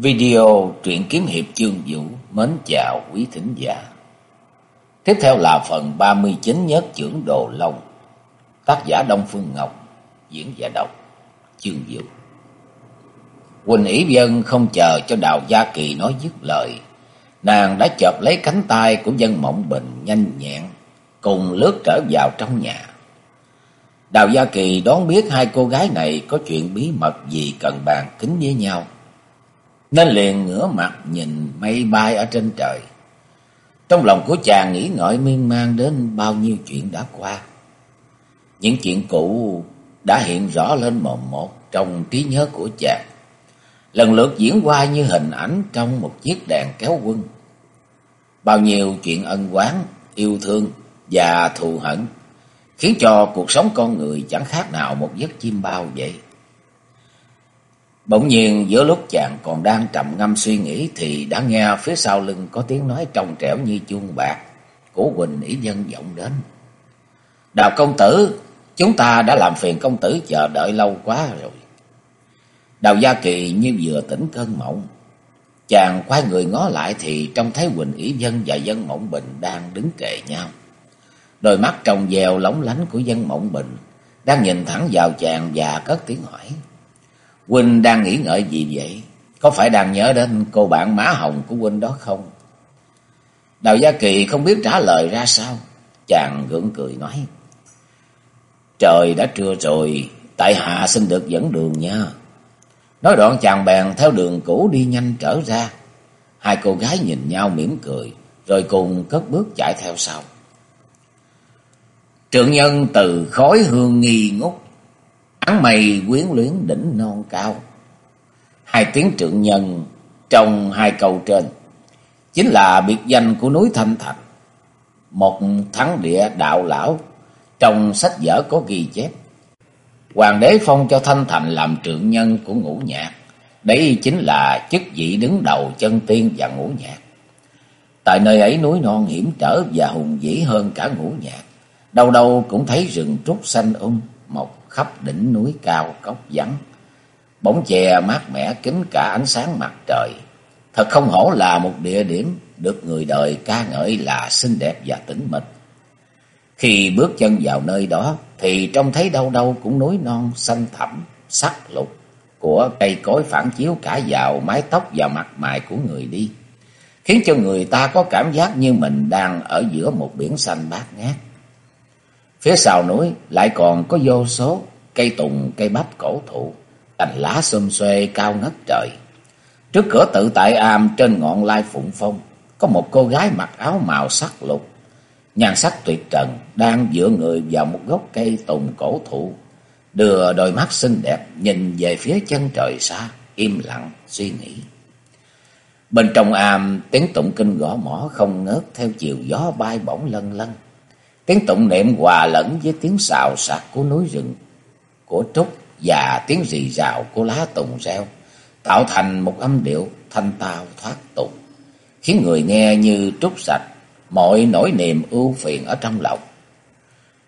Video truyện kiếm hiệp chương vũ mến chào quý thính giả. Tiếp theo là phần 39 nhất trưởng Đồ Long. Tác giả Đông Phương Ngọc, diễn giả đọc chương vũ. Quỳnh Ý Dân không chờ cho Đào Gia Kỳ nói dứt lời. Nàng đã chợp lấy cánh tay của dân mộng bình nhanh nhẹn, cùng lướt trở vào trong nhà. Đào Gia Kỳ đón biết hai cô gái này có chuyện bí mật gì cần bàn kính với nhau nên liền ngửa mặt nhìn mây bay ở trên trời. Trong lòng của chàng nghĩ ngợi miên man đến bao nhiêu chuyện đã qua. Những chuyện cũ đã hiện rõ lên mồm một trong trí nhớ của chàng. Lần lượt diễn qua như hình ảnh trong một chiếc đèn kéo quân. Bao nhiêu chuyện ân oán, yêu thương và thù hận khiến cho cuộc sống con người chẳng khác nào một giấc chim bao vậy. Bỗng nhiên giữa lúc chàng còn đang trầm ngâm suy nghĩ thì đã nghe phía sau lưng có tiếng nói trong trẻo như chuông bạc của Quỳnh Ý Dân vọng đến. Đào công tử, chúng ta đã làm phiền công tử chờ đợi lâu quá rồi. Đào Gia Kỳ như vừa tỉnh cơn mộng. Chàng quay người ngó lại thì trông thấy Quỳnh Ý Dân và Dân Mộng Bình đang đứng kề nhau. Đôi mắt trong veo lóng lánh của Dân Mộng Bình đang nhìn thẳng vào chàng và cất tiếng hỏi. Huynh đang nghĩ ngợi gì vậy? Có phải đang nhớ đến cô bạn má hồng của Huynh đó không? Đào Gia Kỳ không biết trả lời ra sao. Chàng gượng cười nói. Trời đã trưa rồi, tại hạ xin được dẫn đường nha. Nói đoạn chàng bèn theo đường cũ đi nhanh trở ra. Hai cô gái nhìn nhau mỉm cười, rồi cùng cất bước chạy theo sau. Trượng nhân từ khói hương nghi ngút, Hắn mây quyến luyến đỉnh non cao. Hai tiếng trượng nhân trong hai cầu trên chính là biệt danh của núi Thanh Thành. Một thắng địa đạo lão trong sách vở có ghi chép. Hoàng đế phong cho Thanh Thành làm trượng nhân của ngũ nhạc. Đấy chính là chức vị đứng đầu chân tiên và ngũ nhạc. Tại nơi ấy núi non hiểm trở và hùng vĩ hơn cả ngũ nhạc. Đâu đâu cũng thấy rừng trúc xanh um, mọc khắp đỉnh núi cao cốc vắng. Bóng chè mát mẻ kín cả ánh sáng mặt trời. Thật không hổ là một địa điểm được người đời ca ngợi là xinh đẹp và tĩnh mịch. Khi bước chân vào nơi đó thì trông thấy đâu đâu cũng núi non xanh thẳm, sắc lục của cây cối phản chiếu cả vào mái tóc và mặt mày của người đi, khiến cho người ta có cảm giác như mình đang ở giữa một biển xanh bát ngát. Phía sau núi lại còn có vô số cây tùng, cây bắp cổ thụ, cành lá xum xuê cao ngất trời. Trước cửa tự tại am trên ngọn lai phụng phong, có một cô gái mặc áo màu sắc lục, nhan sắc tuyệt trần, đang dựa người vào một gốc cây tùng cổ thụ, đưa đôi mắt xinh đẹp nhìn về phía chân trời xa, im lặng suy nghĩ. Bên trong am tiếng tụng kinh gõ mỏ không ngớt theo chiều gió bay bổng lân lân. Tiếng tụng niệm hòa lẫn với tiếng xào xạc của núi rừng, của trúc và tiếng rì rào của lá tùng reo, tạo thành một âm điệu thanh tao thoát tục, khiến người nghe như trút sạch mọi nỗi niềm ưu phiền ở trong lòng.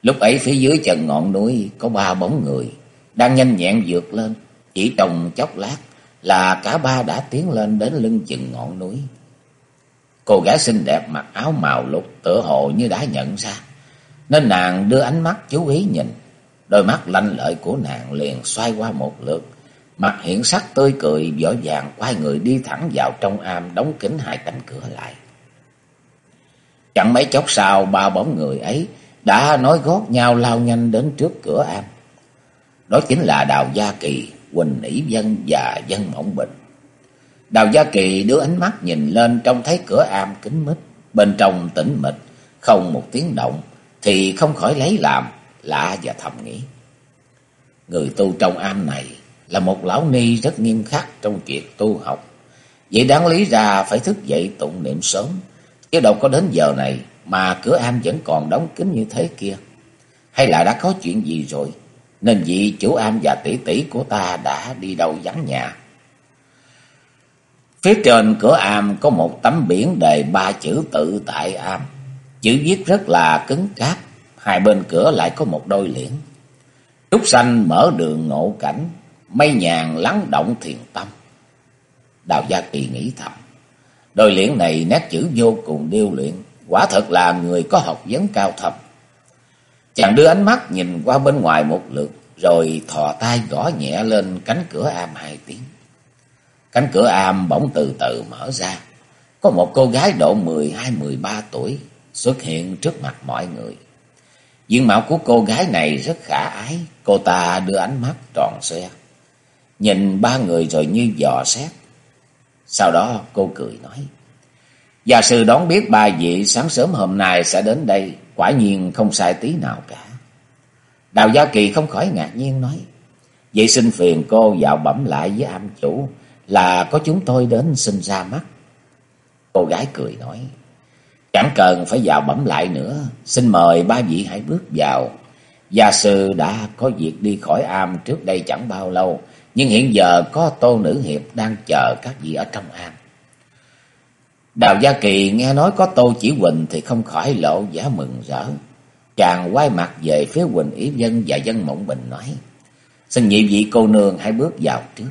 Lúc ấy phía dưới chân ngọn núi có ba bóng người đang nhanh nhẹn vượt lên, chỉ trong chốc lát là cả ba đã tiến lên đến lưng chừng ngọn núi. Cô gái xinh đẹp mặc áo màu lục tựa hồ như đã nhận ra nên nàng đưa ánh mắt chú ý nhìn. Đôi mắt lanh lợi của nàng liền xoay qua một lượt, mặt hiện sắc tươi cười võ vàng quay người đi thẳng vào trong am đóng kín hai cánh cửa lại. Chẳng mấy chốc sau ba bóng người ấy đã nói gót nhau lao nhanh đến trước cửa am. Đó chính là Đào Gia Kỳ, Quỳnh Nỷ Dân và Dân Mộng Bình. Đào Gia Kỳ đưa ánh mắt nhìn lên trông thấy cửa am kín mít, bên trong tĩnh mịch, không một tiếng động, thì không khỏi lấy làm lạ và thầm nghĩ. Người tu trong am này là một lão ni rất nghiêm khắc trong việc tu học. Vậy đáng lý ra phải thức dậy tụng niệm sớm, chứ đâu có đến giờ này mà cửa am vẫn còn đóng kín như thế kia. Hay là đã có chuyện gì rồi, nên vị chủ am và tỷ tỷ của ta đã đi đâu vắng nhà. Phía trên cửa am có một tấm biển đề ba chữ tự tại am. Chữ viết rất là cứng cáp, hai bên cửa lại có một đôi liễn. Trúc xanh mở đường ngộ cảnh, mây nhàn lắng động thiền tâm. Đào Gia Kỳ nghĩ thầm. Đôi liễn này nét chữ vô cùng điêu luyện. Quả thật là người có học vấn cao thầm Chàng đưa ánh mắt nhìn qua bên ngoài một lượt. Rồi thò tay gõ nhẹ lên cánh cửa am hai tiếng. Cánh cửa am bỗng từ từ mở ra. Có một cô gái độ 12-13 tuổi xuất hiện trước mặt mọi người. Diện mạo của cô gái này rất khả ái. Cô ta đưa ánh mắt tròn xoe. Nhìn ba người rồi như dò xét. Sau đó cô cười nói. Gia sư đón biết ba vị sáng sớm hôm nay sẽ đến đây. Quả nhiên không sai tí nào cả. Đào Gia Kỳ không khỏi ngạc nhiên nói. Vậy xin phiền cô vào bẩm lại với am chủ là có chúng tôi đến xin ra mắt. Cô gái cười nói. Chẳng cần phải vào bẩm lại nữa. Xin mời ba vị hãy bước vào. Gia sư đã có việc đi khỏi am trước đây chẳng bao lâu. Nhưng hiện giờ có tô nữ hiệp đang chờ các vị ở trong am. Đào Gia Kỳ nghe nói có tô chỉ Quỳnh thì không khỏi lộ giả mừng rỡ. Chàng quay mặt về phía Quỳnh Ý Dân và Dân Mộng Bình nói. Xin nhị vị cô nương hãy bước vào trước.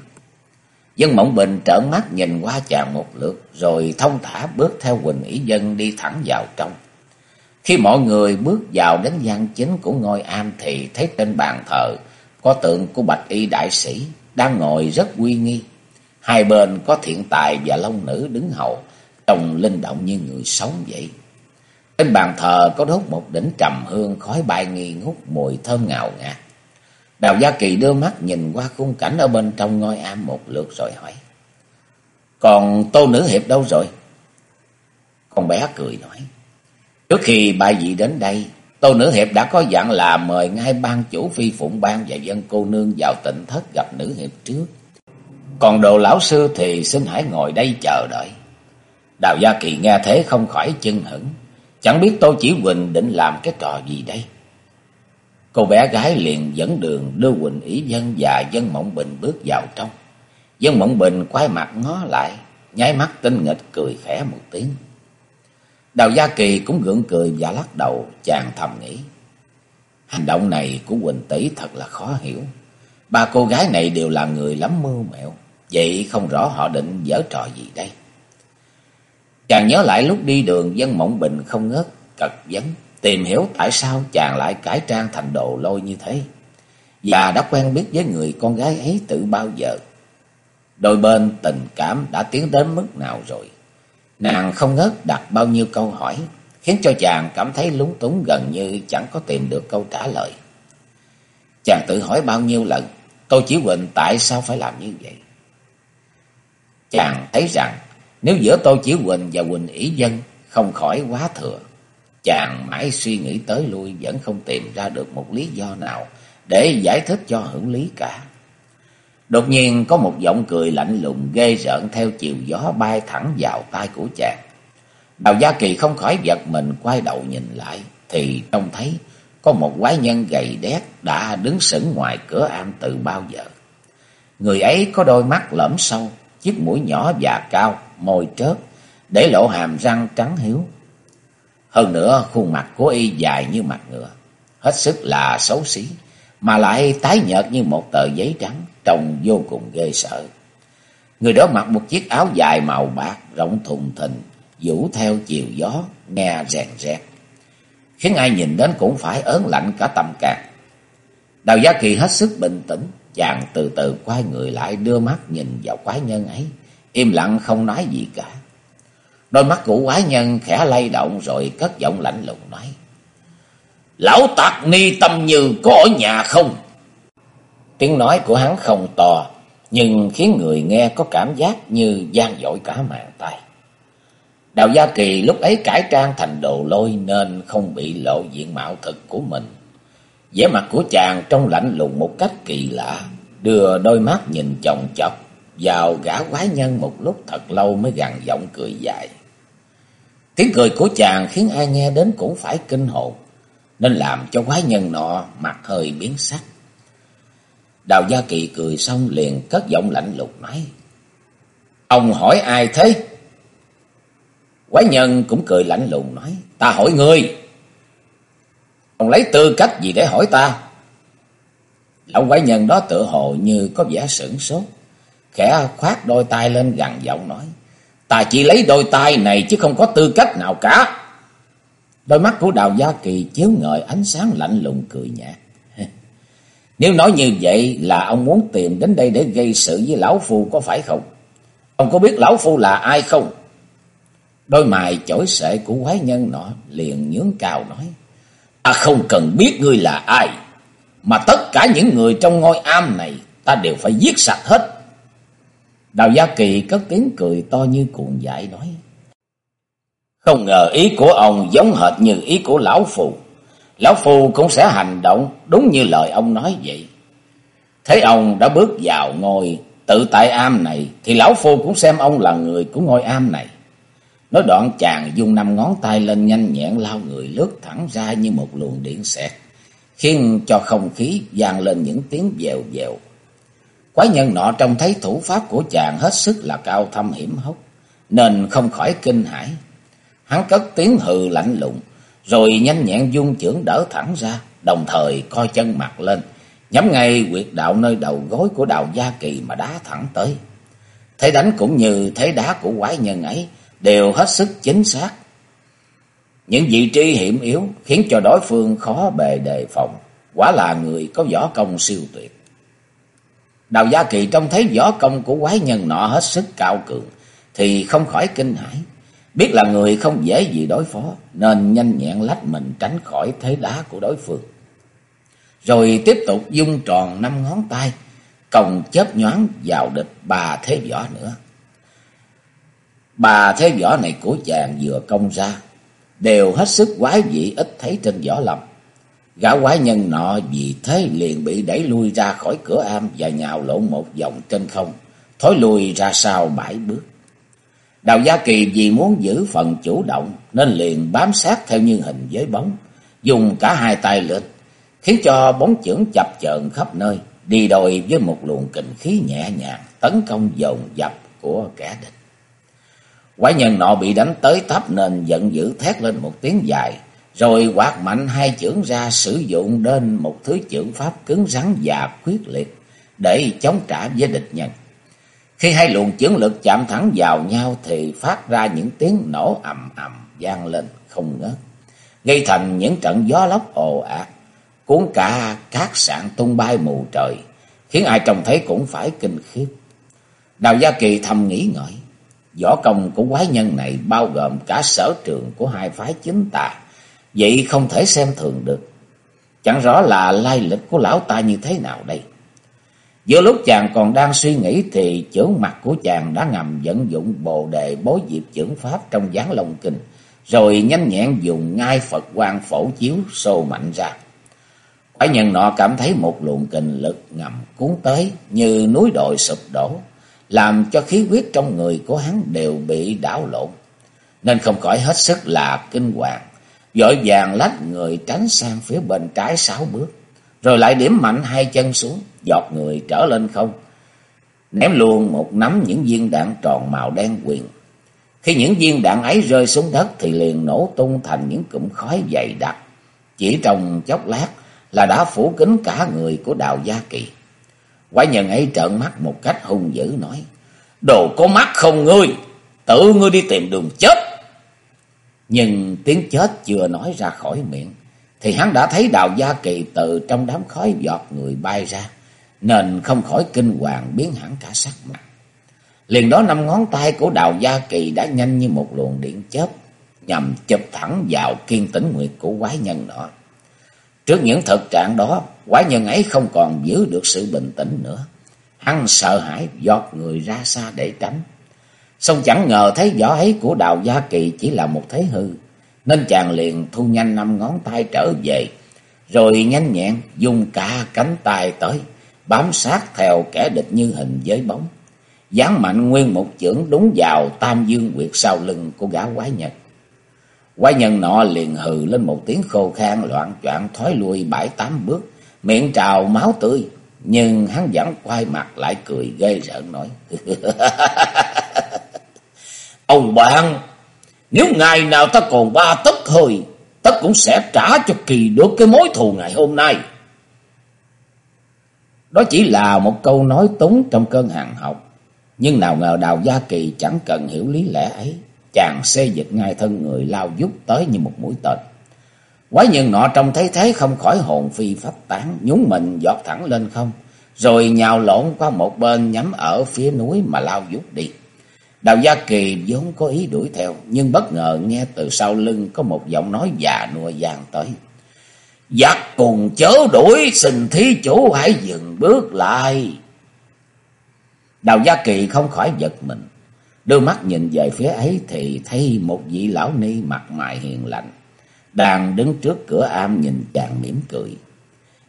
Dân Mộng Bình trợn mắt nhìn qua chàng một lượt, rồi thông thả bước theo Quỳnh Ý Dân đi thẳng vào trong. Khi mọi người bước vào đến gian chính của ngôi am thì thấy trên bàn thờ có tượng của Bạch Y Đại Sĩ đang ngồi rất uy nghi. Hai bên có thiện tài và long nữ đứng hầu, trông linh động như người sống vậy. Trên bàn thờ có đốt một đỉnh trầm hương khói bay nghi ngút mùi thơm ngào ngạt. Đào Gia Kỳ đưa mắt nhìn qua khung cảnh ở bên trong ngôi am một lượt rồi hỏi. Còn tô nữ hiệp đâu rồi? Con bé cười nói. Trước khi ba vị đến đây, tô nữ hiệp đã có dặn là mời ngay ban chủ phi phụng ban và dân cô nương vào tịnh thất gặp nữ hiệp trước. Còn đồ lão sư thì xin hãy ngồi đây chờ đợi. Đào Gia Kỳ nghe thế không khỏi chân hững. Chẳng biết Tô Chỉ Huỳnh định làm cái trò gì đây. Cô bé gái liền dẫn đường đưa Quỳnh Ý Dân và Dân Mộng Bình bước vào trong. Dân Mộng Bình quay mặt ngó lại, nháy mắt tinh nghịch cười khẽ một tiếng. Đào Gia Kỳ cũng gượng cười và lắc đầu, chàng thầm nghĩ. Hành động này của Quỳnh Tỷ thật là khó hiểu. Ba cô gái này đều là người lắm mưu mẹo, vậy không rõ họ định dở trò gì đây. Chàng nhớ lại lúc đi đường Dân Mộng Bình không ngớt, cật vấn tìm hiểu tại sao chàng lại cải trang thành đồ lôi như thế. Và đã quen biết với người con gái ấy từ bao giờ. Đôi bên tình cảm đã tiến đến mức nào rồi. Nàng không ngớt đặt bao nhiêu câu hỏi, khiến cho chàng cảm thấy lúng túng gần như chẳng có tìm được câu trả lời. Chàng tự hỏi bao nhiêu lần, tôi Chỉ Huỳnh tại sao phải làm như vậy? Chàng thấy rằng, nếu giữa tôi Chỉ Huỳnh và Huỳnh Ý Dân không khỏi quá thừa, Chàng mãi suy nghĩ tới lui vẫn không tìm ra được một lý do nào để giải thích cho hưởng lý cả. Đột nhiên có một giọng cười lạnh lùng ghê rợn theo chiều gió bay thẳng vào tai của chàng. Đào Gia Kỳ không khỏi giật mình quay đầu nhìn lại thì trông thấy có một quái nhân gầy đét đã đứng sững ngoài cửa am từ bao giờ. Người ấy có đôi mắt lõm sâu, chiếc mũi nhỏ và cao, môi trớt, để lộ hàm răng trắng hiếu, hơn nữa khuôn mặt của y dài như mặt ngựa, hết sức là xấu xí, mà lại tái nhợt như một tờ giấy trắng, trông vô cùng ghê sợ. Người đó mặc một chiếc áo dài màu bạc, rộng thùng thình, vũ theo chiều gió, nghe rèn rẹt. Khiến ai nhìn đến cũng phải ớn lạnh cả tâm can. Đào Gia Kỳ hết sức bình tĩnh, chàng từ từ quay người lại đưa mắt nhìn vào quái nhân ấy, im lặng không nói gì cả. Đôi mắt của quái nhân khẽ lay động rồi cất giọng lạnh lùng nói. Lão tạc ni tâm như có ở nhà không? Tiếng nói của hắn không to, nhưng khiến người nghe có cảm giác như gian dội cả mạng tay. Đào Gia Kỳ lúc ấy cải trang thành đồ lôi nên không bị lộ diện mạo thực của mình. vẻ mặt của chàng trông lạnh lùng một cách kỳ lạ, đưa đôi mắt nhìn chồng chọc vào gã quái nhân một lúc thật lâu mới gằn giọng cười dài. Tiếng cười của chàng khiến ai nghe đến cũng phải kinh hồn, nên làm cho quái nhân nọ mặt hơi biến sắc. Đào Gia Kỳ cười xong liền cất giọng lạnh lùng nói. Ông hỏi ai thế? Quái nhân cũng cười lạnh lùng nói. Ta hỏi ngươi. Ông lấy tư cách gì để hỏi ta? Lão quái nhân đó tự hồ như có vẻ sửng sốt. khẽ khoát đôi tay lên gằn giọng nói. Ta chỉ lấy đôi tay này chứ không có tư cách nào cả. Đôi mắt của Đào Gia Kỳ chiếu ngời ánh sáng lạnh lùng cười nhạt. Nếu nói như vậy là ông muốn tìm đến đây để gây sự với Lão Phu có phải không? Ông có biết Lão Phu là ai không? Đôi mày chổi sệ của quái nhân nọ liền nhướng cao nói. Ta không cần biết ngươi là ai. Mà tất cả những người trong ngôi am này ta đều phải giết sạch hết. Đào Gia Kỳ cất tiếng cười to như cuộn dại nói. Không ngờ ý của ông giống hệt như ý của Lão Phù. Lão Phù cũng sẽ hành động đúng như lời ông nói vậy. Thấy ông đã bước vào ngôi tự tại am này thì Lão Phù cũng xem ông là người của ngôi am này. Nói đoạn chàng dùng năm ngón tay lên nhanh nhẹn lao người lướt thẳng ra như một luồng điện xẹt, khiến cho không khí vang lên những tiếng dèo dèo. Quái nhân nọ trông thấy thủ pháp của chàng hết sức là cao thâm hiểm hóc, nên không khỏi kinh hãi. Hắn cất tiếng hừ lạnh lùng, rồi nhanh nhẹn dung chưởng đỡ thẳng ra, đồng thời coi chân mặt lên, nhắm ngay quyệt đạo nơi đầu gối của đào gia kỳ mà đá thẳng tới. Thế đánh cũng như thế đá của quái nhân ấy, đều hết sức chính xác. Những vị trí hiểm yếu khiến cho đối phương khó bề đề phòng, quả là người có võ công siêu tuyệt. Đào Gia Kỳ trông thấy võ công của quái nhân nọ hết sức cao cường, thì không khỏi kinh hãi. Biết là người không dễ gì đối phó, nên nhanh nhẹn lách mình tránh khỏi thế đá của đối phương. Rồi tiếp tục dung tròn năm ngón tay, còng chớp nhoáng vào địch ba thế võ nữa. Ba thế võ này của chàng vừa công ra, đều hết sức quái dị ít thấy trên võ lâm. Gã quái nhân nọ vì thế liền bị đẩy lui ra khỏi cửa am và nhào lộn một vòng trên không, thối lui ra sau bảy bước. Đào Gia Kỳ vì muốn giữ phần chủ động nên liền bám sát theo như hình với bóng, dùng cả hai tay lên, khiến cho bóng chưởng chập chờn khắp nơi, đi đôi với một luồng kình khí nhẹ nhàng tấn công dồn dập của kẻ địch. Quái nhân nọ bị đánh tới tấp nên giận dữ thét lên một tiếng dài, rồi quạt mạnh hai chưởng ra sử dụng đến một thứ chưởng pháp cứng rắn và quyết liệt để chống trả với địch nhân. Khi hai luồng chưởng lực chạm thẳng vào nhau thì phát ra những tiếng nổ ầm ầm vang lên không ngớt, gây thành những trận gió lốc ồ ạt, cuốn cả cát sạn tung bay mù trời, khiến ai trông thấy cũng phải kinh khiếp. Đào Gia Kỳ thầm nghĩ ngợi, võ công của quái nhân này bao gồm cả sở trường của hai phái chính tà, vậy không thể xem thường được. Chẳng rõ là lai lịch của lão ta như thế nào đây. Giữa lúc chàng còn đang suy nghĩ thì trưởng mặt của chàng đã ngầm vận dụng bồ đề bối diệp trưởng pháp trong gián long kinh, rồi nhanh nhẹn dùng ngai Phật quan phổ chiếu sâu mạnh ra. Quái nhân nọ cảm thấy một luồng kình lực ngầm cuốn tới như núi đồi sụp đổ, làm cho khí huyết trong người của hắn đều bị đảo lộn, nên không khỏi hết sức là kinh hoàng, dội vàng lách người tránh sang phía bên trái sáu bước, rồi lại điểm mạnh hai chân xuống, giọt người trở lên không, ném luôn một nắm những viên đạn tròn màu đen quyền. Khi những viên đạn ấy rơi xuống đất thì liền nổ tung thành những cụm khói dày đặc, chỉ trong chốc lát là đã phủ kín cả người của Đào Gia Kỳ. Quái nhân ấy trợn mắt một cách hung dữ nói, Đồ có mắt không ngươi, tự ngươi đi tìm đường chết. Nhưng tiếng chết chưa nói ra khỏi miệng, thì hắn đã thấy Đào Gia Kỳ từ trong đám khói giọt người bay ra, nên không khỏi kinh hoàng biến hẳn cả sắc mặt. Liền đó năm ngón tay của Đào Gia Kỳ đã nhanh như một luồng điện chớp, nhằm chụp thẳng vào kiên tĩnh nguyệt của quái nhân nọ Trước những thực trạng đó, quái nhân ấy không còn giữ được sự bình tĩnh nữa. Hắn sợ hãi giọt người ra xa để tránh. Xong chẳng ngờ thấy võ ấy của Đào Gia Kỳ chỉ là một thế hư, nên chàng liền thu nhanh năm ngón tay trở về, rồi nhanh nhẹn dùng cả cánh tay tới, bám sát theo kẻ địch như hình với bóng. gián mạnh nguyên một chưởng đúng vào tam dương quyệt sau lưng của gã quái nhân. Quái nhân nọ liền hừ lên một tiếng khô khan loạn choạng thoái lui bảy tám bước, miệng trào máu tươi, nhưng hắn vẫn quay mặt lại cười ghê rợn nói. Ông bạn, nếu ngày nào ta còn ba tấc hơi, ta cũng sẽ trả cho kỳ được cái mối thù ngày hôm nay. Đó chỉ là một câu nói túng trong cơn hàng học, Nhưng nào ngờ Đào Gia Kỳ chẳng cần hiểu lý lẽ ấy. Chàng xê dịch ngay thân người lao giúp tới như một mũi tên. Quái nhân nọ trông thấy thế không khỏi hồn phi phách tán, nhún mình giọt thẳng lên không, rồi nhào lộn qua một bên nhắm ở phía núi mà lao vút đi. Đào Gia Kỳ vốn có ý đuổi theo, nhưng bất ngờ nghe từ sau lưng có một giọng nói già nua vang tới. Giặc cùng chớ đuổi, xin thí chủ hãy dừng bước lại. Đào Gia Kỳ không khỏi giật mình, đưa mắt nhìn về phía ấy thì thấy một vị lão ni mặt mày hiền lành, đang đứng trước cửa am nhìn chàng mỉm cười.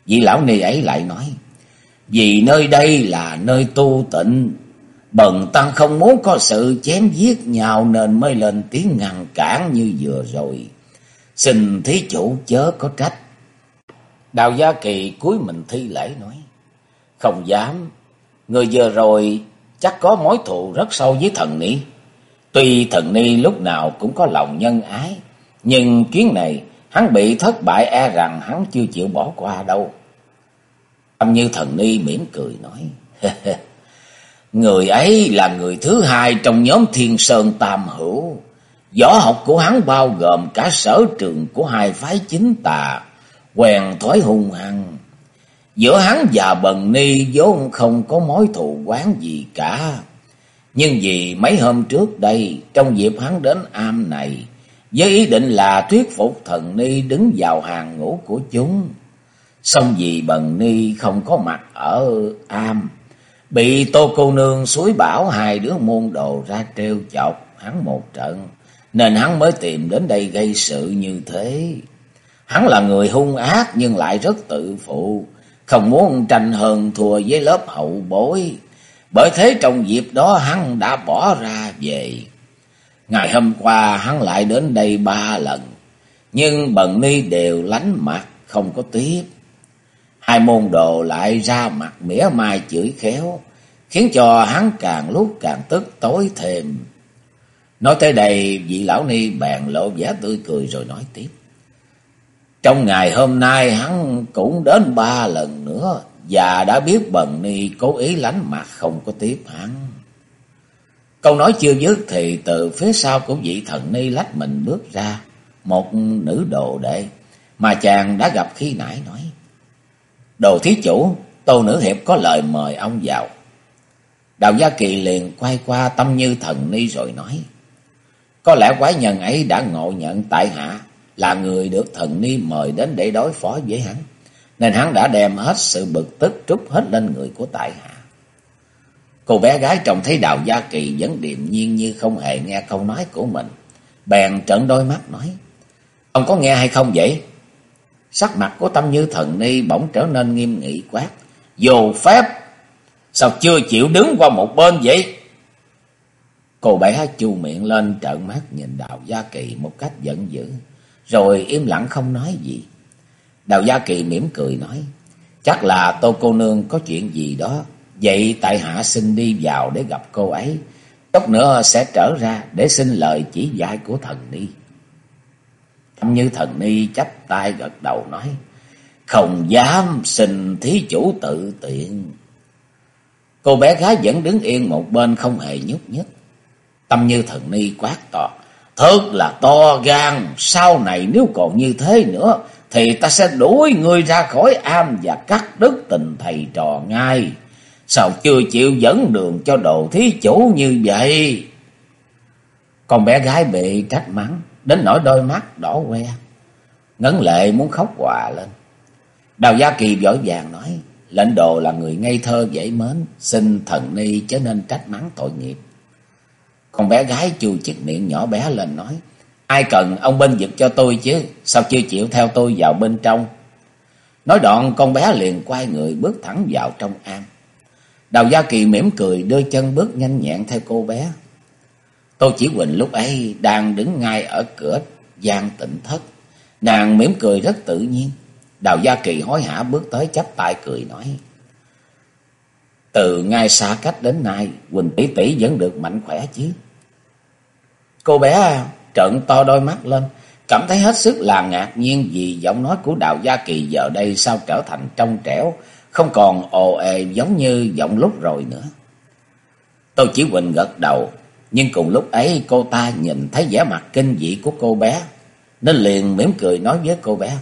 Vị lão ni ấy lại nói, vì nơi đây là nơi tu tịnh, bần tăng không muốn có sự chém giết nhau nên mới lên tiếng ngăn cản như vừa rồi. Xin thí chủ chớ có trách. Đào Gia Kỳ cúi mình thi lễ nói, không dám, người vừa rồi chắc có mối thù rất sâu với thần ni. Tuy thần ni lúc nào cũng có lòng nhân ái, nhưng chuyến này hắn bị thất bại e rằng hắn chưa chịu bỏ qua đâu. Âm như thần ni mỉm cười nói. Người ấy là người thứ hai trong nhóm thiên sơn tam hữu. Võ học của hắn bao gồm cả sở trường của hai phái chính tà, quen thói hung hăng. Giữa hắn và bần ni vốn không có mối thù quán gì cả. Nhưng vì mấy hôm trước đây, trong dịp hắn đến am này, với ý định là thuyết phục thần ni đứng vào hàng ngũ của chúng. Xong vì bần ni không có mặt ở am, bị tô cô nương suối bảo hai đứa môn đồ ra trêu chọc hắn một trận, nên hắn mới tìm đến đây gây sự như thế. Hắn là người hung ác nhưng lại rất tự phụ, không muốn tranh hơn thua với lớp hậu bối. Bởi thế trong dịp đó hắn đã bỏ ra về. Ngày hôm qua hắn lại đến đây ba lần, nhưng bần ni đều lánh mặt, không có tiếp. Hai môn đồ lại ra mặt mỉa mai chửi khéo, khiến cho hắn càng lúc càng tức tối thêm. Nói tới đây, vị lão ni bèn lộ vẻ tươi cười rồi nói tiếp. Trong ngày hôm nay hắn cũng đến ba lần nữa và đã biết bần ni cố ý lánh mặt không có tiếp hắn. Câu nói chưa dứt thì từ phía sau của vị thần ni lách mình bước ra một nữ đồ đệ mà chàng đã gặp khi nãy nói. Đồ thí chủ, tô nữ hiệp có lời mời ông vào. Đào Gia Kỳ liền quay qua tâm như thần ni rồi nói. Có lẽ quái nhân ấy đã ngộ nhận tại hạ là người được thần ni mời đến để đối phó với hắn. Nên hắn đã đem hết sự bực tức trút hết lên người của tại hạ. Cô bé gái trông thấy Đào Gia Kỳ vẫn điềm nhiên như không hề nghe câu nói của mình. Bèn trợn đôi mắt nói. Ông có nghe hay không vậy? Sắc mặt của tâm như thần ni bỗng trở nên nghiêm nghị quát. Dù phép, sao chưa chịu đứng qua một bên vậy? Cô bé chu miệng lên trợn mắt nhìn Đào Gia Kỳ một cách giận dữ rồi im lặng không nói gì. Đào Gia Kỳ mỉm cười nói, chắc là tô cô nương có chuyện gì đó, vậy tại hạ xin đi vào để gặp cô ấy, chốc nữa sẽ trở ra để xin lời chỉ dạy của thần ni. Như thần ni chắp tay gật đầu nói, không dám xin thí chủ tự tiện. Cô bé gái vẫn đứng yên một bên không hề nhúc nhích. Tâm như thần ni quát to. Thật là to gan, sau này nếu còn như thế nữa, thì ta sẽ đuổi ngươi ra khỏi am và cắt đứt tình thầy trò ngay. Sao chưa chịu dẫn đường cho đồ thí chủ như vậy? Con bé gái bị trách mắng, đến nỗi đôi mắt đỏ que. Ngấn lệ muốn khóc hòa lên. Đào Gia Kỳ vội vàng nói, lệnh đồ là người ngây thơ dễ mến, xin thần ni chớ nên trách mắng tội nghiệp. Con bé gái chùi chiếc miệng nhỏ bé lên nói. Ai cần ông bên giật cho tôi chứ. Sao chưa chịu theo tôi vào bên trong. Nói đoạn con bé liền quay người bước thẳng vào trong am. Đào Gia Kỳ mỉm cười đưa chân bước nhanh nhẹn theo cô bé. Tô Chỉ Quỳnh lúc ấy đang đứng ngay ở cửa gian tịnh thất. Nàng mỉm cười rất tự nhiên. Đào Gia Kỳ hối hả bước tới chắp tay cười nói. Từ ngay xa cách đến nay, Quỳnh tỷ tỷ vẫn được mạnh khỏe chứ. Cô bé trợn to đôi mắt lên, cảm thấy hết sức là ngạc nhiên vì giọng nói của Đào Gia Kỳ giờ đây sao trở thành trong trẻo, không còn ồ ề giống như giọng lúc rồi nữa. Tô Chỉ Huỳnh gật đầu, nhưng cùng lúc ấy cô ta nhìn thấy vẻ mặt kinh dị của cô bé, nên liền mỉm cười nói với cô bé.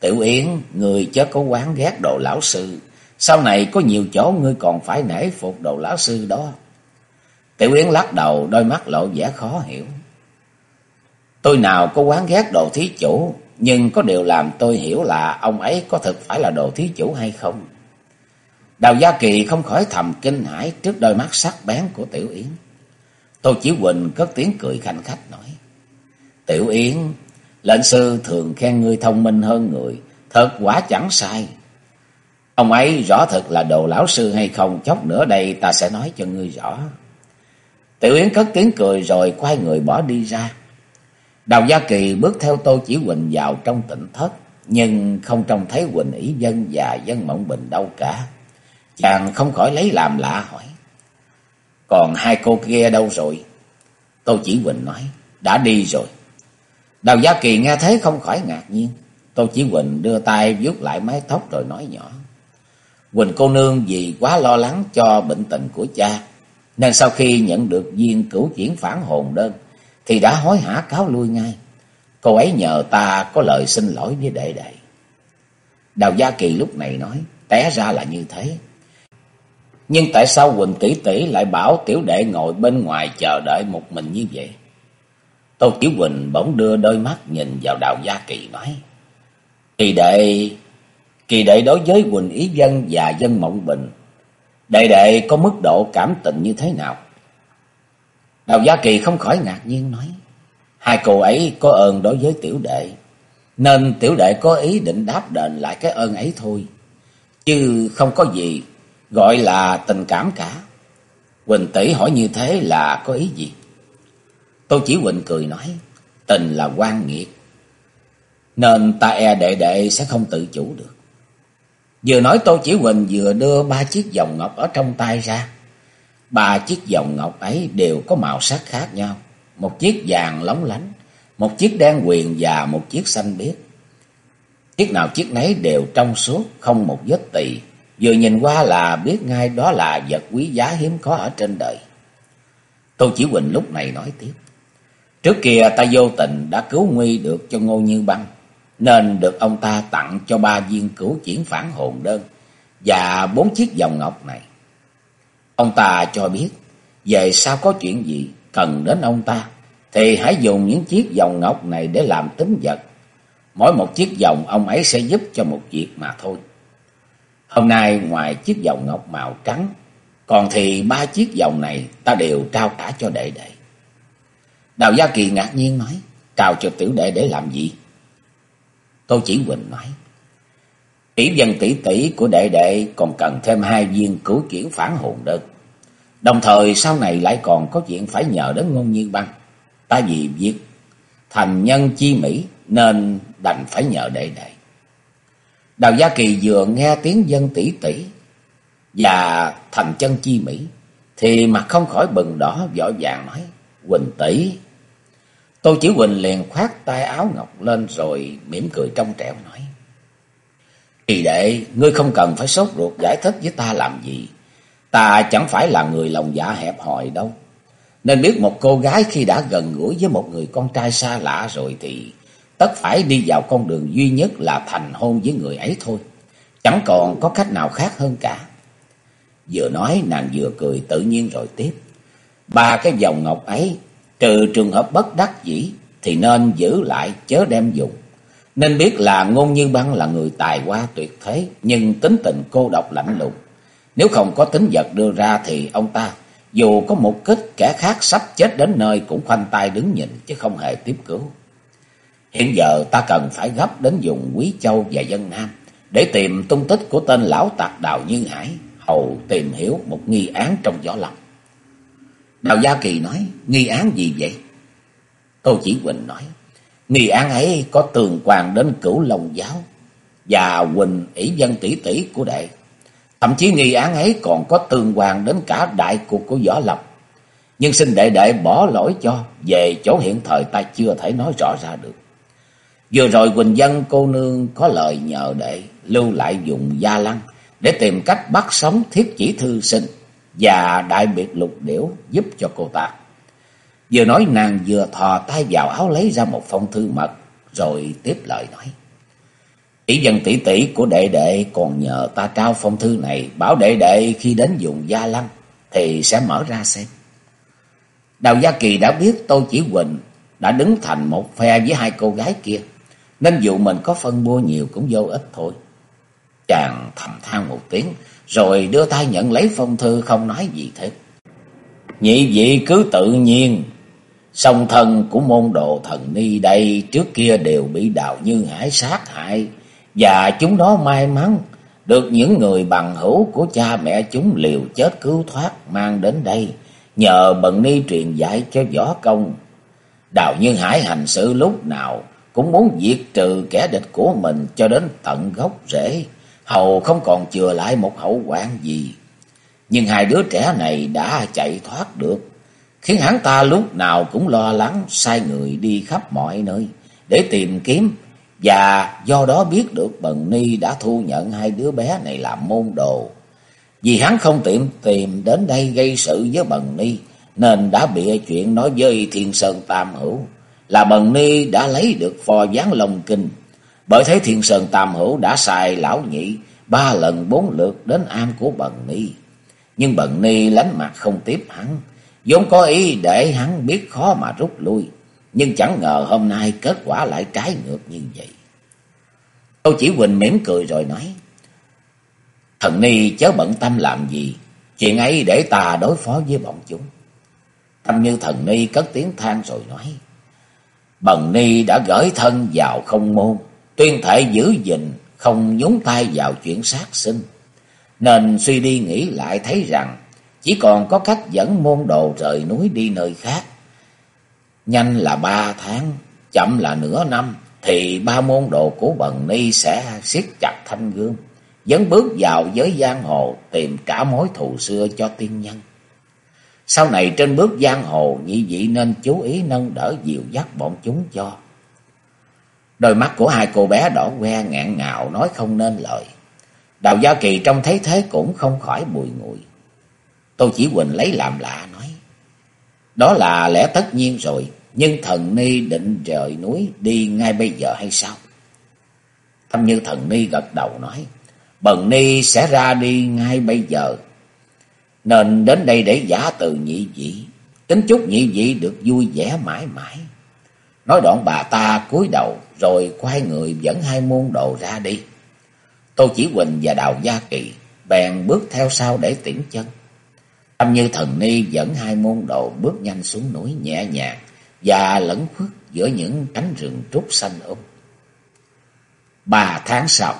Tiểu Yến, người chớ có quán ghét đồ lão sư, sau này có nhiều chỗ ngươi còn phải nể phục đồ lão sư đó. Tiểu Yến lắc đầu, đôi mắt lộ vẻ khó hiểu. Tôi nào có quán ghét đồ thí chủ, nhưng có điều làm tôi hiểu là ông ấy có thực phải là đồ thí chủ hay không. Đào Gia Kỳ không khỏi thầm kinh hãi trước đôi mắt sắc bén của Tiểu Yến. Tô Chỉ Huỳnh cất tiếng cười khanh khách nói. Tiểu Yến, lệnh sư thường khen ngươi thông minh hơn người, thật quả chẳng sai. Ông ấy rõ thật là đồ lão sư hay không, chốc nữa đây ta sẽ nói cho ngươi rõ. Tiểu Yến cất tiếng cười rồi quay người bỏ đi ra. Đào Gia Kỳ bước theo Tô Chỉ Huỳnh vào trong tỉnh thất, nhưng không trông thấy Huỳnh Ý Dân và Dân Mộng Bình đâu cả. Chàng không khỏi lấy làm lạ hỏi. Còn hai cô kia đâu rồi? Tô Chỉ Huỳnh nói, đã đi rồi. Đào Gia Kỳ nghe thấy không khỏi ngạc nhiên. Tô Chỉ Huỳnh đưa tay vuốt lại mái tóc rồi nói nhỏ. Huỳnh cô nương vì quá lo lắng cho bệnh tình của cha, nên sau khi nhận được viên cửu chuyển phản hồn đơn, thì đã hối hả cáo lui ngay. Cô ấy nhờ ta có lời xin lỗi với đệ đệ. Đào Gia Kỳ lúc này nói, té ra là như thế. Nhưng tại sao Quỳnh tỷ tỷ lại bảo tiểu đệ ngồi bên ngoài chờ đợi một mình như vậy? Tô chiếu Quỳnh bỗng đưa đôi mắt nhìn vào Đào Gia Kỳ nói. Kỳ đệ, kỳ đệ đối với Quỳnh Ý Dân và Dân Mộng Bình, đệ đệ có mức độ cảm tình như thế nào? Đào Gia Kỳ không khỏi ngạc nhiên nói. Hai cô ấy có ơn đối với tiểu đệ, nên tiểu đệ có ý định đáp đền lại cái ơn ấy thôi. Chứ không có gì gọi là tình cảm cả. Quỳnh tỷ hỏi như thế là có ý gì? Tô Chỉ Quỳnh cười nói, tình là quan nghiệt, nên ta e đệ đệ sẽ không tự chủ được. Vừa nói Tô Chỉ Quỳnh vừa đưa ba chiếc vòng ngọc ở trong tay ra. Ba chiếc vòng ngọc ấy đều có màu sắc khác nhau. Một chiếc vàng lóng lánh, một chiếc đen quyền và một chiếc xanh biếc. Chiếc nào chiếc nấy đều trong suốt, không một vết tỳ. Vừa nhìn qua là biết ngay đó là vật quý giá hiếm có ở trên đời. Tô Chỉ Huỳnh lúc này nói tiếp. Trước kia ta vô tình đã cứu nguy được cho Ngô Như Băng, nên được ông ta tặng cho ba viên cửu chuyển phản hồn đơn và bốn chiếc vòng ngọc này. Ông ta cho biết, về sau có chuyện gì cần đến ông ta, thì hãy dùng những chiếc vòng ngọc này để làm tính vật. Mỗi một chiếc vòng ông ấy sẽ giúp cho một việc mà thôi. Hôm nay ngoài chiếc vòng ngọc màu trắng, còn thì ba chiếc vòng này ta đều trao cả cho đệ đệ. Đào Gia Kỳ ngạc nhiên nói, trao cho tiểu đệ để làm gì? Tô Chỉ Huỳnh nói, tỷ dân tỷ tỷ của đệ đệ còn cần thêm hai viên cứu chuyển phản hồn đơn. Đồng thời sau này lại còn có chuyện phải nhờ đến ngôn như băng. Ta vì việc thành nhân chi mỹ nên đành phải nhờ đệ đệ. Đào Gia Kỳ vừa nghe tiếng dân tỷ tỷ và thành chân chi mỹ thì mặt không khỏi bừng đỏ vội vàng nói Quỳnh tỷ Tô Chỉ Quỳnh liền khoát tay áo ngọc lên rồi mỉm cười trong trẻo nói Kỳ đệ, ngươi không cần phải sốt ruột giải thích với ta làm gì. Ta chẳng phải là người lòng dạ hẹp hòi đâu. Nên biết một cô gái khi đã gần gũi với một người con trai xa lạ rồi thì tất phải đi vào con đường duy nhất là thành hôn với người ấy thôi. Chẳng còn có cách nào khác hơn cả. Vừa nói nàng vừa cười tự nhiên rồi tiếp. Ba cái vòng ngọc ấy, trừ trường hợp bất đắc dĩ thì nên giữ lại chớ đem dùng. Nên biết là ngôn như băng là người tài hoa tuyệt thế, nhưng tính tình cô độc lạnh lùng. Nếu không có tính vật đưa ra thì ông ta, dù có một kích kẻ khác sắp chết đến nơi cũng khoanh tay đứng nhìn chứ không hề tiếp cứu. Hiện giờ ta cần phải gấp đến vùng Quý Châu và Dân Nam để tìm tung tích của tên lão tạc Đào Như Hải, hầu tìm hiểu một nghi án trong gió lòng. Đào Gia Kỳ nói, nghi án gì vậy? Tô Chỉ Quỳnh nói, Nghi án ấy có tường quan đến cửu long giáo và Quỳnh ỷ dân tỷ tỷ của đệ. Thậm chí nghi án ấy còn có tương quan đến cả đại cuộc của Võ Lập. Nhưng xin đệ đệ bỏ lỗi cho, về chỗ hiện thời ta chưa thể nói rõ ra được. Vừa rồi Quỳnh Dân cô nương có lời nhờ đệ lưu lại dùng gia lăng để tìm cách bắt sống thiết chỉ thư sinh và đại biệt lục điểu giúp cho cô ta. Vừa nói nàng vừa thò tay vào áo lấy ra một phong thư mật, rồi tiếp lời nói. Tỷ dân tỷ tỷ của đệ đệ còn nhờ ta trao phong thư này, bảo đệ đệ khi đến dùng gia lăng thì sẽ mở ra xem. Đào Gia Kỳ đã biết Tô Chỉ Huỳnh đã đứng thành một phe với hai cô gái kia, nên dù mình có phân bua nhiều cũng vô ích thôi. Chàng thầm than một tiếng, rồi đưa tay nhận lấy phong thư không nói gì thêm. Nhị vị cứ tự nhiên, song thân của môn đồ thần ni đây trước kia đều bị đào như hải sát hại, và chúng nó may mắn được những người bằng hữu của cha mẹ chúng liều chết cứu thoát mang đến đây, nhờ bận ni truyền dạy cho võ công. Đào như Hải hành sự lúc nào cũng muốn diệt trừ kẻ địch của mình cho đến tận gốc rễ, hầu không còn chừa lại một hậu quả gì. Nhưng hai đứa trẻ này đã chạy thoát được, khiến hắn ta lúc nào cũng lo lắng sai người đi khắp mọi nơi để tìm kiếm và do đó biết được Bần Ni đã thu nhận hai đứa bé này làm môn đồ. Vì hắn không tiện tìm đến đây gây sự với Bần Ni, nên đã bịa chuyện nói với Thiên Sơn Tam Hữu là Bần Ni đã lấy được phò gián Long Kinh. Bởi thế Thiên Sơn Tam Hữu đã xài lão nhị ba lần bốn lượt đến am của Bần Ni. Nhưng Bần Ni lánh mặt không tiếp hắn, vốn có ý để hắn biết khó mà rút lui. Nhưng chẳng ngờ hôm nay kết quả lại trái ngược như vậy. câu Chỉ Huỳnh mỉm cười rồi nói. Thần Ni chớ bận tâm làm gì. Chuyện ấy để ta đối phó với bọn chúng. Tâm như thần Ni cất tiếng than rồi nói. Bần Ni đã gửi thân vào không môn. Tuyên thể giữ gìn không nhúng tay vào chuyện sát sinh. Nên suy đi nghĩ lại thấy rằng chỉ còn có cách dẫn môn đồ rời núi đi nơi khác nhanh là ba tháng, chậm là nửa năm, thì ba môn đồ của Bần Ni sẽ siết chặt thanh gương, dẫn bước vào giới giang hồ tìm cả mối thù xưa cho tiên nhân. Sau này trên bước giang hồ, nhị vị nên chú ý nâng đỡ dìu dắt bọn chúng cho. Đôi mắt của hai cô bé đỏ que ngạn ngào nói không nên lời. Đào Gia Kỳ trông thấy thế cũng không khỏi bùi ngùi. Tô Chỉ quỳnh lấy làm lạ nói. Đó là lẽ tất nhiên rồi. Nhưng thần ni định rời núi đi ngay bây giờ hay sao? Thâm như thần ni gật đầu nói. Bần ni sẽ ra đi ngay bây giờ. Nên đến đây để giả từ nhị vị. Tính chúc nhị vị được vui vẻ mãi mãi. Nói đoạn bà ta cúi đầu rồi quay người dẫn hai môn đồ ra đi. Tô Chỉ Huỳnh và Đào Gia Kỳ bèn bước theo sau để tiễn chân. Tâm như thần ni dẫn hai môn đồ bước nhanh xuống núi nhẹ nhàng và lẫn khuất giữa những cánh rừng trúc xanh um. Ba tháng sau,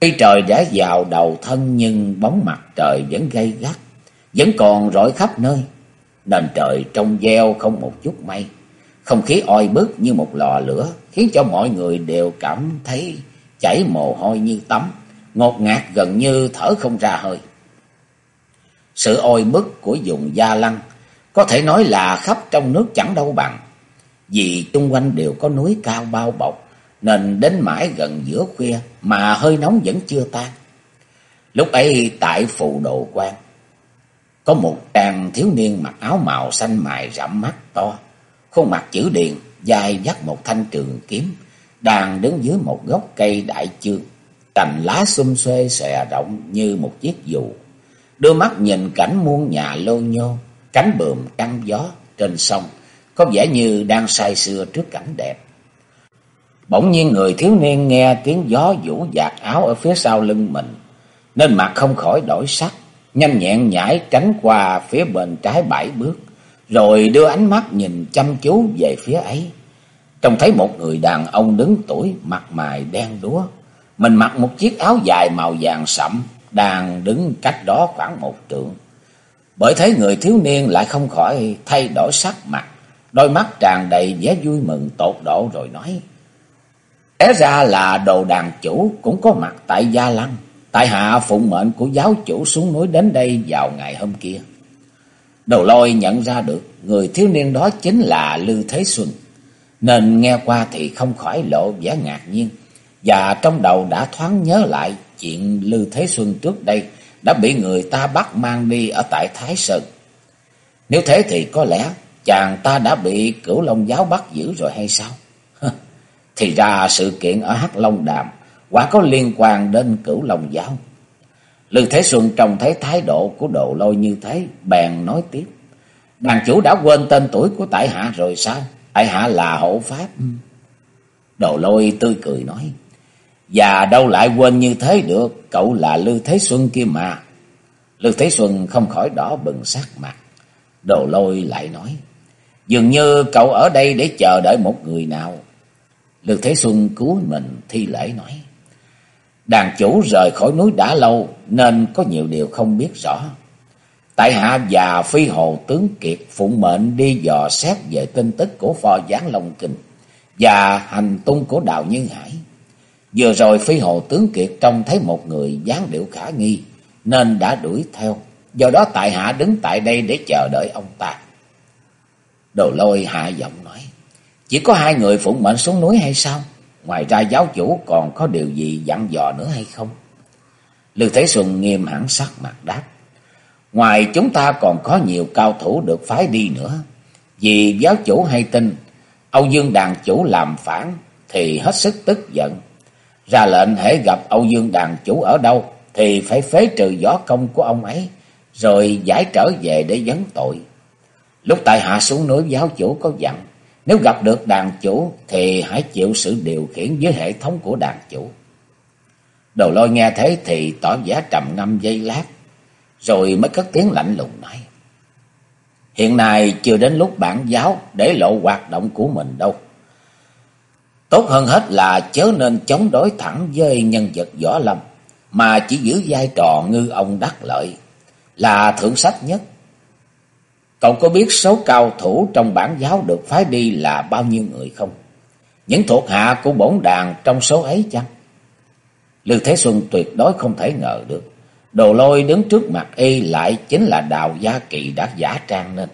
khi trời đã vào đầu thân nhưng bóng mặt trời vẫn gay gắt, vẫn còn rọi khắp nơi. Nền trời trong veo không một chút mây, không khí oi bức như một lò lửa, khiến cho mọi người đều cảm thấy chảy mồ hôi như tắm, ngột ngạt gần như thở không ra hơi. Sự oi bức của vùng Gia Lăng có thể nói là khắp trong nước chẳng đâu bằng. Vì chung quanh đều có núi cao bao bọc, nên đến mãi gần giữa khuya mà hơi nóng vẫn chưa tan. Lúc ấy tại phù đồ quan, có một chàng thiếu niên mặc áo màu xanh mài rậm mắt to, khuôn mặt chữ điền, dài dắt một thanh trường kiếm, đang đứng dưới một gốc cây đại chương, cành lá xum xuê xòe rộng như một chiếc dù. Đưa mắt nhìn cảnh muôn nhà lô nhô, cánh bườm căng gió trên sông, có vẻ như đang say sưa trước cảnh đẹp. Bỗng nhiên người thiếu niên nghe tiếng gió vũ dạt áo ở phía sau lưng mình, nên mặt không khỏi đổi sắc, nhanh nhẹn nhảy tránh qua phía bên trái bảy bước, rồi đưa ánh mắt nhìn chăm chú về phía ấy. Trông thấy một người đàn ông đứng tuổi, mặt mày đen đúa, mình mặc một chiếc áo dài màu vàng sậm, đang đứng cách đó khoảng một trượng. Bởi thấy người thiếu niên lại không khỏi thay đổi sắc mặt, đôi mắt tràn đầy vẻ vui mừng tột độ rồi nói. Té ra là đồ đàn chủ cũng có mặt tại Gia Lăng, tại hạ phụng mệnh của giáo chủ xuống núi đến đây vào ngày hôm kia. Đầu lôi nhận ra được người thiếu niên đó chính là Lư Thế Xuân, nên nghe qua thì không khỏi lộ vẻ ngạc nhiên, và trong đầu đã thoáng nhớ lại chuyện Lư Thế Xuân trước đây đã bị người ta bắt mang đi ở tại Thái Sơn. Nếu thế thì có lẽ chàng ta đã bị cửu Long giáo bắt giữ rồi hay sao? Thì ra sự kiện ở Hắc Long Đàm quả có liên quan đến cửu Long giáo. Lư Thế Xuân trông thấy thái độ của đồ lôi như thế, bèn nói tiếp. Đàn chủ đã quên tên tuổi của tại hạ rồi sao? Tại hạ là hộ pháp. Đồ lôi tươi cười nói. Và đâu lại quên như thế được, cậu là Lư Thế Xuân kia mà. Lư Thế Xuân không khỏi đỏ bừng sắc mặt. Đồ lôi lại nói. Dường như cậu ở đây để chờ đợi một người nào. Lư Thế Xuân cứu mình thi lễ nói. Đàn chủ rời khỏi núi đã lâu, nên có nhiều điều không biết rõ. Tại hạ và phi hồ tướng Kiệt phụng mệnh đi dò xét về tin tức của phò giáng Long Kinh và hành tung của Đào Như Hải. Vừa rồi phi hồ tướng Kiệt trông thấy một người dáng điệu khả nghi, nên đã đuổi theo. Do đó tại hạ đứng tại đây để chờ đợi ông ta. Đồ lôi hạ giọng nói. Chỉ có hai người phụng mệnh xuống núi hay sao? Ngoài ra giáo chủ còn có điều gì dặn dò nữa hay không? Lưu Thế Xuân nghiêm hẳn sắc mặt đáp. Ngoài chúng ta còn có nhiều cao thủ được phái đi nữa. Vì giáo chủ hay tin, Âu Dương đàn chủ làm phản thì hết sức tức giận. Ra lệnh hễ gặp Âu Dương đàn chủ ở đâu thì phải phế trừ gió công của ông ấy, rồi giải trở về để vấn tội. Lúc tại hạ xuống núi, giáo chủ có dặn nếu gặp được đàn chủ thì hãy chịu sự điều khiển với hệ thống của đàn chủ. Đầu lôi nghe thế thì tỏ vẻ trầm ngâm giây lát, rồi mới cất tiếng lạnh lùng nói. Hiện nay chưa đến lúc bản giáo để lộ hoạt động của mình đâu. Tốt hơn hết là chớ nên chống đối thẳng với nhân vật võ lâm, mà chỉ giữ vai trò ngư ông đắc lợi, là thượng sách nhất Cậu có biết số cao thủ trong bản giáo được phái đi là bao nhiêu người không? Những thuộc hạ của bổn đàn trong số ấy chăng? Lưu Thế Xuân tuyệt đối không thể ngờ được. Đồ lôi đứng trước mặt y lại chính là đào gia kỳ đã giả trang nên.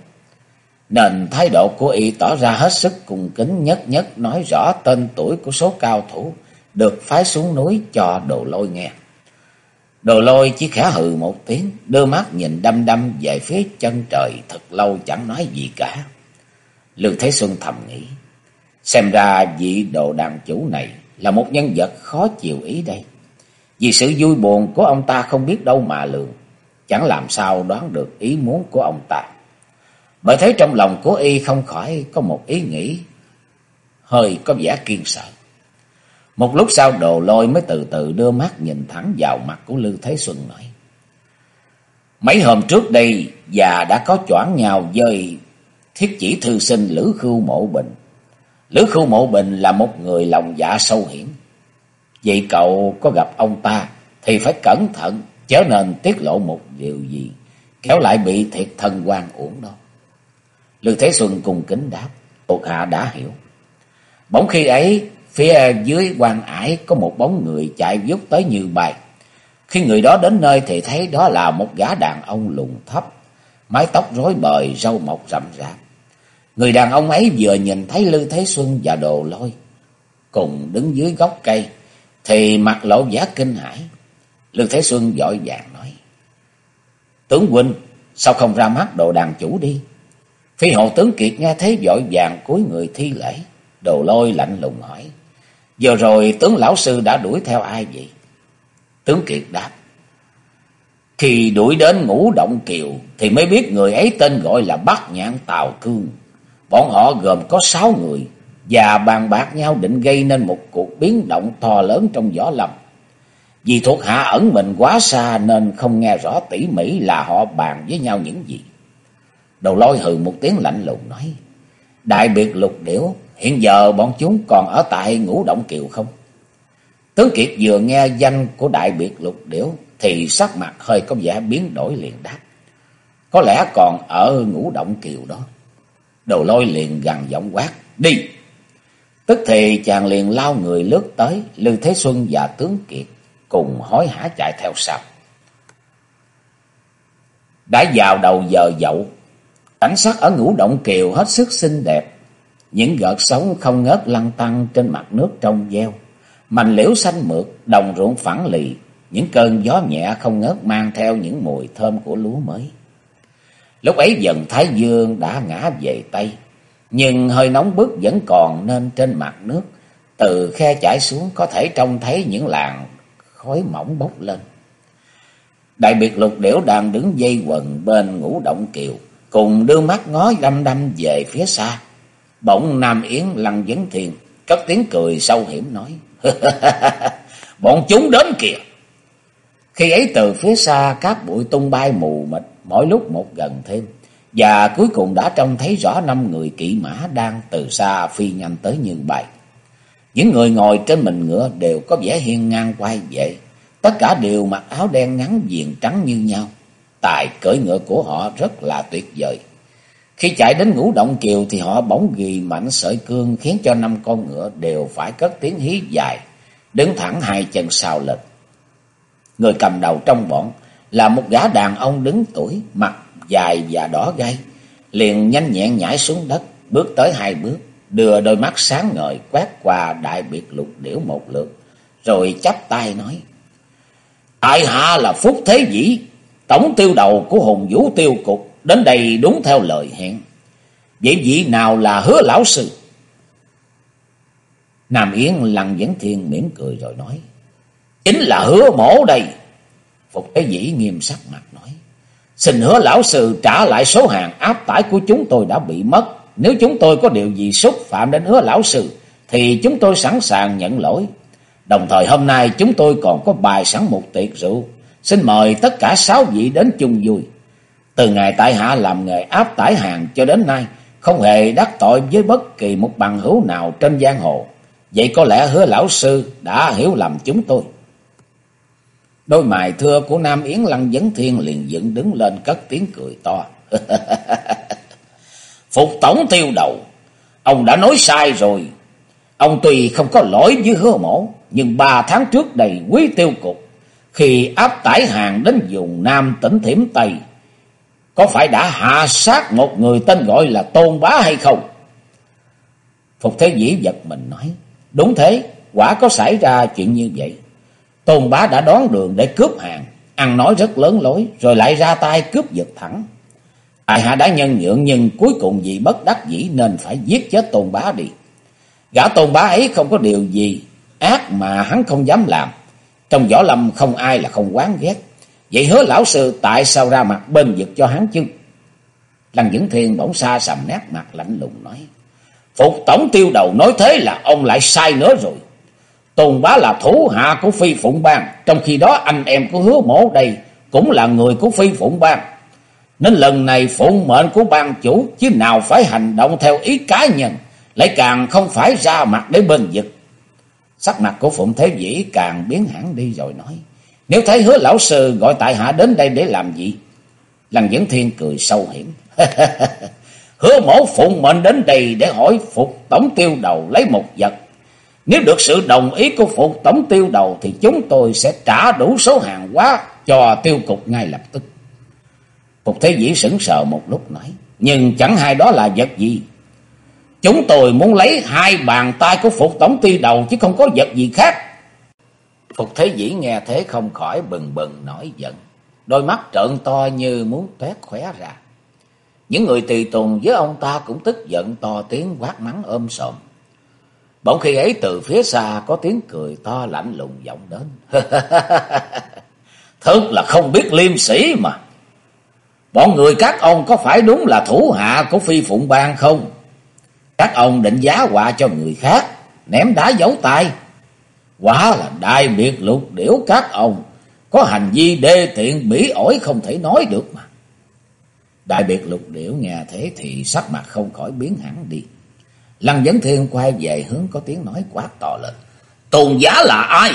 Nên thái độ của y tỏ ra hết sức cung kính, nhất nhất nói rõ tên tuổi của số cao thủ được phái xuống núi cho đồ lôi nghe. Đồ lôi chỉ khẽ hừ một tiếng, đưa mắt nhìn đăm đăm về phía chân trời thật lâu chẳng nói gì cả. Lưu Thế Xuân thầm nghĩ, xem ra vị đồ đàn chủ này là một nhân vật khó chịu ý đây. Vì sự vui buồn của ông ta không biết đâu mà lường, chẳng làm sao đoán được ý muốn của ông ta. Bởi thế trong lòng của y không khỏi có một ý nghĩ hơi có vẻ kiên sợ. Một lúc sau đồ lôi mới từ từ đưa mắt nhìn thẳng vào mặt của Lưu Thế Xuân nói. Mấy hôm trước đây già đã có choảng nhau với thiết chỉ thư sinh Lữ Khưu Mộ Bình. Lữ Khưu Mộ Bình là một người lòng dạ sâu hiểm. Vậy cậu có gặp ông ta thì phải cẩn thận chớ nên tiết lộ một điều gì kéo lại bị thiệt thân quan uổng đó. Lưu Thế Xuân cùng kính đáp, thuộc hạ đã hiểu. Bỗng khi ấy Phía dưới quan ải có một bóng người chạy vút tới như bay. Khi người đó đến nơi thì thấy đó là một gã đàn ông lùn thấp, mái tóc rối bời, râu mọc rậm rạp. Người đàn ông ấy vừa nhìn thấy Lư Thế Xuân và Đồ Lôi cùng đứng dưới gốc cây thì mặt lộ vẻ kinh hãi. Lư Thế Xuân vội vàng nói: "Tướng huynh, sao không ra mắt đồ đàn chủ đi?" Phi hộ tướng Kiệt nghe thế vội vàng cúi người thi lễ. Đồ Lôi lạnh lùng hỏi: Giờ rồi tướng lão sư đã đuổi theo ai vậy? Tướng Kiệt đáp. Khi đuổi đến ngũ động kiều thì mới biết người ấy tên gọi là Bắc Nhãn Tào Cương. Bọn họ gồm có sáu người và bàn bạc nhau định gây nên một cuộc biến động to lớn trong võ lâm. Vì thuộc hạ ẩn mình quá xa nên không nghe rõ tỉ mỉ là họ bàn với nhau những gì. Đầu lôi hừ một tiếng lạnh lùng nói. Đại biệt lục điểu Hiện giờ bọn chúng còn ở tại ngũ động kiều không? Tướng Kiệt vừa nghe danh của đại biệt lục điểu thì sắc mặt hơi có vẻ biến đổi liền đáp. Có lẽ còn ở ngũ động kiều đó. Đầu lôi liền gằn giọng quát. Đi! Tức thì chàng liền lao người lướt tới. lư Thế Xuân và tướng Kiệt cùng hối hả chạy theo sau. Đã vào đầu giờ dậu. Cảnh sát ở ngũ động kiều hết sức xinh đẹp. Những gợt sóng không ngớt lăn tăn trên mặt nước trong veo. Mành liễu xanh mượt, đồng ruộng phẳng lì, những cơn gió nhẹ không ngớt mang theo những mùi thơm của lúa mới. Lúc ấy dần Thái Dương đã ngã về Tây, nhưng hơi nóng bức vẫn còn nên trên mặt nước. Từ khe chảy xuống có thể trông thấy những làn khói mỏng bốc lên. Đại biệt lục điểu đang đứng dây quần bên ngũ động kiều, cùng đưa mắt ngó đăm đăm về phía xa. Bỗng Nam Yến lăng vấn thiền, cất tiếng cười sâu hiểm nói, Bọn chúng đến kìa! Khi ấy từ phía xa các bụi tung bay mù mịt, mỗi lúc một gần thêm. Và cuối cùng đã trông thấy rõ năm người kỵ mã đang từ xa phi nhanh tới như bài. Những người ngồi trên mình ngựa đều có vẻ hiên ngang quay về. Tất cả đều mặc áo đen ngắn viền trắng như nhau. Tài cưỡi ngựa của họ rất là tuyệt vời. Khi chạy đến ngũ động kiều thì họ bỗng ghi mạnh sợi cương khiến cho năm con ngựa đều phải cất tiếng hí dài, đứng thẳng hai chân sau lệch. Người cầm đầu trong bọn là một gã đàn ông đứng tuổi, mặt dài và đỏ gay, liền nhanh nhẹn nhảy xuống đất, bước tới hai bước, đưa đôi mắt sáng ngời quét qua đại biệt lục điểu một lượt, rồi chắp tay nói: "Tại hạ là Phúc Thế Dĩ, tổng tiêu đầu của Hùng Vũ Tiêu cục, đến đây đúng theo lời hẹn. Vậy vị nào là Hứa lão sư?" Nam Yến lặng dẫn thiên mỉm cười rồi nói: "Chính là Hứa mổ đây." Phục Thế Dĩ nghiêm sắc mặt nói. Xin hứa lão sư trả lại số hàng áp tải của chúng tôi đã bị mất. Nếu chúng tôi có điều gì xúc phạm đến hứa lão sư, thì chúng tôi sẵn sàng nhận lỗi. Đồng thời hôm nay chúng tôi còn có bài sẵn một tiệc rượu. Xin mời tất cả sáu vị đến chung vui. Từ ngày tại hạ làm nghề áp tải hàng cho đến nay, không hề đắc tội với bất kỳ một bằng hữu nào trên giang hồ. Vậy có lẽ hứa lão sư đã hiểu lầm chúng tôi. Đôi mày thưa của Nam Yến Lăng Dấn Thiên liền dựng đứng lên cất tiếng cười to. Phục tổng tiêu đầu, ông đã nói sai rồi. Ông tuy không có lỗi với hứa mổ, nhưng ba tháng trước đầy quý tiêu cục, khi áp tải hàng đến vùng Nam tỉnh Thiểm Tây, có phải đã hạ sát một người tên gọi là Tôn Bá hay không? Phục Thế Dĩ giật mình nói, đúng thế, quả có xảy ra chuyện như vậy. Tôn bá đã đón đường để cướp hàng, ăn nói rất lớn lối, rồi lại ra tay cướp giật thẳng. Tài hạ đã nhân nhượng nhưng cuối cùng vì bất đắc dĩ nên phải giết chết tôn bá đi. Gã tôn bá ấy không có điều gì ác mà hắn không dám làm. Trong võ lâm không ai là không quán ghét. Vậy hứa lão sư tại sao ra mặt bên vực cho hắn chứ? Lăng Dĩnh Thiên bỗng xa sầm nét mặt lạnh lùng nói. Phục tổng tiêu đầu nói thế là ông lại sai nữa rồi. Tôn bá là thủ hạ của Phi Phụng Bang, trong khi đó anh em của hứa mổ đây cũng là người của Phi Phụng Bang. Nên lần này phụng mệnh của ban chủ chứ nào phải hành động theo ý cá nhân, lại càng không phải ra mặt để bên vực. Sắc mặt của Phụng Thế Dĩ càng biến hẳn đi rồi nói, nếu thấy hứa lão sư gọi tại hạ đến đây để làm gì? Lăng Dẫn Thiên cười sâu hiểm. hứa mổ phụng mệnh đến đây để hỏi Phục Tổng Tiêu Đầu lấy một vật nếu được sự đồng ý của phục tổng tiêu đầu thì chúng tôi sẽ trả đủ số hàng hóa cho tiêu cục ngay lập tức. Phục Thế Dĩ sững sờ một lúc nói, nhưng chẳng hay đó là vật gì. Chúng tôi muốn lấy hai bàn tay của Phục Tổng Tiêu Đầu chứ không có vật gì khác. Phục Thế Dĩ nghe thế không khỏi bừng bừng nổi giận. Đôi mắt trợn to như muốn tuét khóe ra. Những người tùy tùng với ông ta cũng tức giận to tiếng quát mắng ôm sòm. Bỗng khi ấy từ phía xa có tiếng cười to lạnh lùng vọng đến. Thật là không biết liêm sĩ mà. Bọn người các ông có phải đúng là thủ hạ của phi phụng bang không? Các ông định giá họa cho người khác, ném đá giấu tay. Quả là đại biệt lục điểu các ông, có hành vi đê tiện bỉ ổi không thể nói được mà. Đại biệt lục điểu nghe thế thì sắc mặt không khỏi biến hẳn đi. Lăng dẫn Thiên quay về hướng có tiếng nói quát to lên. Tôn giá là ai?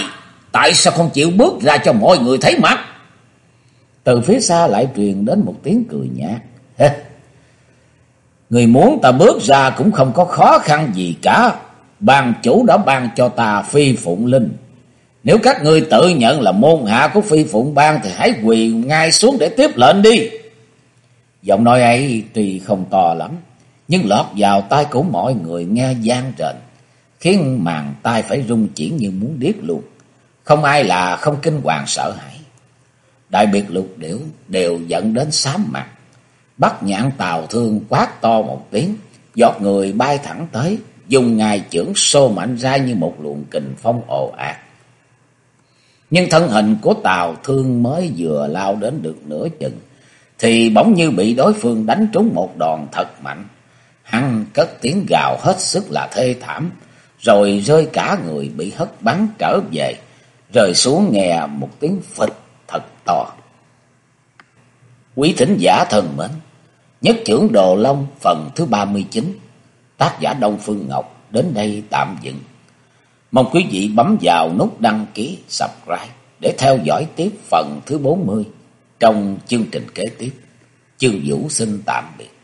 Tại sao không chịu bước ra cho mọi người thấy mặt? Từ phía xa lại truyền đến một tiếng cười nhạt. Người muốn ta bước ra cũng không có khó khăn gì cả. Bàn chủ đã ban cho ta phi phụng linh. Nếu các ngươi tự nhận là môn hạ của phi phụng ban thì hãy quỳ ngay xuống để tiếp lệnh đi. Giọng nói ấy tuy không to lắm nhưng lọt vào tai của mọi người nghe gian rền, khiến màn tai phải rung chuyển như muốn điếc luôn. Không ai là không kinh hoàng sợ hãi. Đại biệt lục điểu đều dẫn đến sám mặt. Bắt nhãn tàu thương quát to một tiếng, giọt người bay thẳng tới, dùng ngài chưởng xô mạnh ra như một luồng kình phong ồ ạt. Nhưng thân hình của tàu thương mới vừa lao đến được nửa chừng, thì bỗng như bị đối phương đánh trúng một đòn thật mạnh. Hắn cất tiếng gào hết sức là thê thảm, rồi rơi cả người bị hất bắn trở về, rơi xuống nghe một tiếng phịch thật to. Quý thính giả thần mến, nhất trưởng Đồ Long phần thứ 39, tác giả Đông Phương Ngọc đến đây tạm dừng. Mong quý vị bấm vào nút đăng ký, subscribe để theo dõi tiếp phần thứ 40 trong chương trình kế tiếp. Chương Vũ xin tạm biệt.